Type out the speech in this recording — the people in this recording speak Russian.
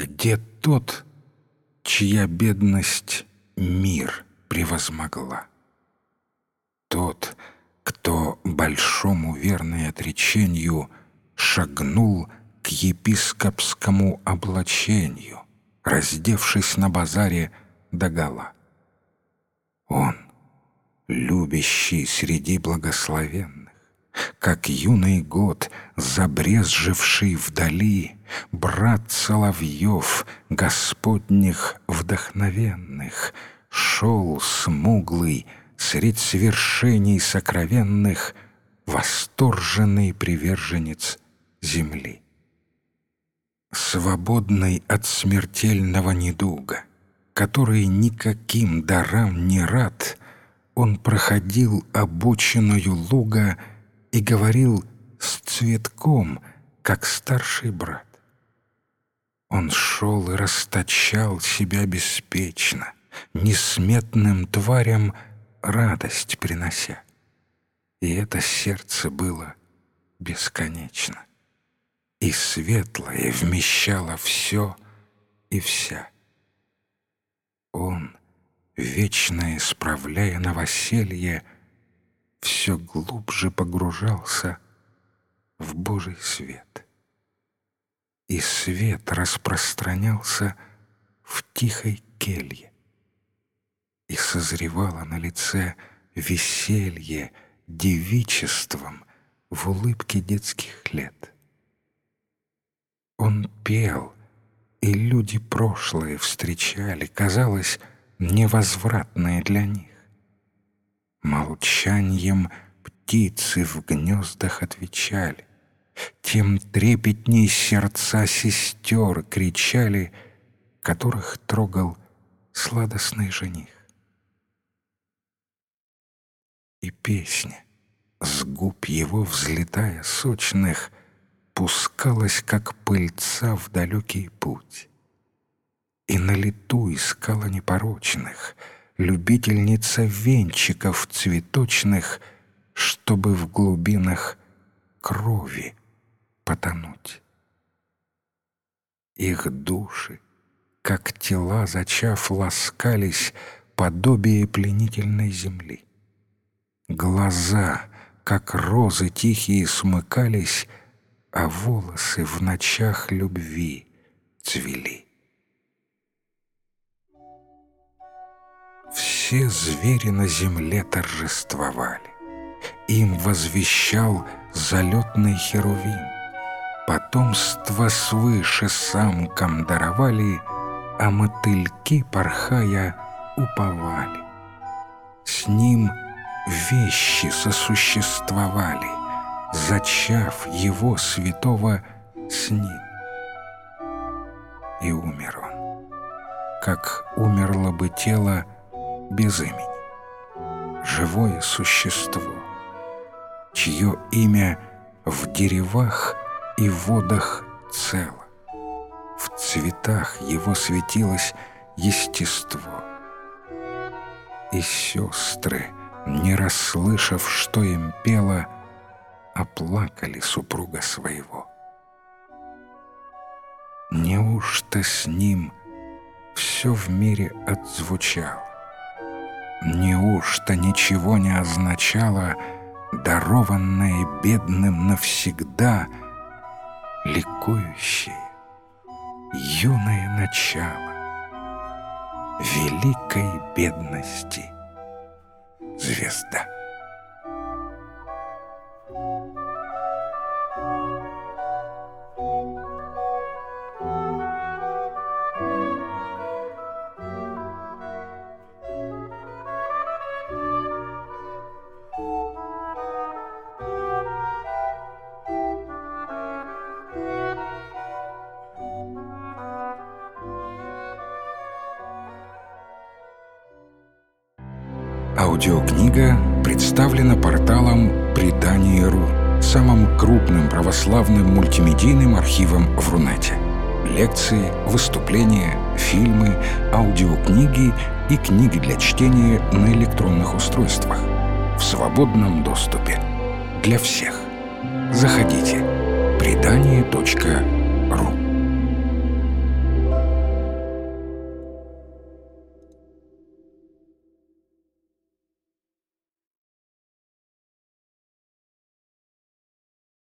Где тот, чья бедность мир превозмогла? Тот, кто большому верной отречению шагнул к епископскому облачению, раздевшись на базаре догола. Он, любящий среди благословенных, как юный год, забрезживший вдали, брат Соловьев, Господних вдохновенных, шел смуглый, средь свершений сокровенных, восторженный приверженец земли. Свободный от смертельного недуга, который никаким дарам не рад, он проходил обочиною луга и говорил с цветком, как старший брат. Он шел и расточал себя беспечно, несметным тварям радость принося. И это сердце было бесконечно. И светлое вмещало все и вся. Он, вечно исправляя новоселье, все глубже погружался в Божий свет. И свет распространялся в тихой келье. И созревало на лице веселье девичеством в улыбке детских лет. Он пел, и люди прошлые встречали, казалось, невозвратные для них. Молчанием птицы в гнездах отвечали, Тем трепетней сердца сестер кричали, Которых трогал сладостный жених. И песня, с губ его взлетая сочных, Пускалась, как пыльца, в далекий путь. И на лету искала непорочных — любительница венчиков цветочных, чтобы в глубинах крови потонуть. Их души, как тела зачав, ласкались подобие пленительной земли. Глаза, как розы тихие, смыкались, а волосы в ночах любви цвели. Все звери на земле торжествовали. Им возвещал залетный херувим. Потомство свыше самкам даровали, А мотыльки, порхая, уповали. С ним вещи сосуществовали, Зачав его святого с ним. И умер он, как умерло бы тело, без имени. Живое существо, чье имя в деревах и водах цело. В цветах его светилось естество. И сестры, не расслышав, что им пело, оплакали супруга своего. Неужто с ним все в мире отзвучало? Неужто ничего не означало дарованное бедным навсегда ликующее, юное начало великой бедности звезда? Аудиокнига представлена порталом «Предание.ру», самым крупным православным мультимедийным архивом в Рунете. Лекции, выступления, фильмы, аудиокниги и книги для чтения на электронных устройствах в свободном доступе для всех. Заходите. Предание.ру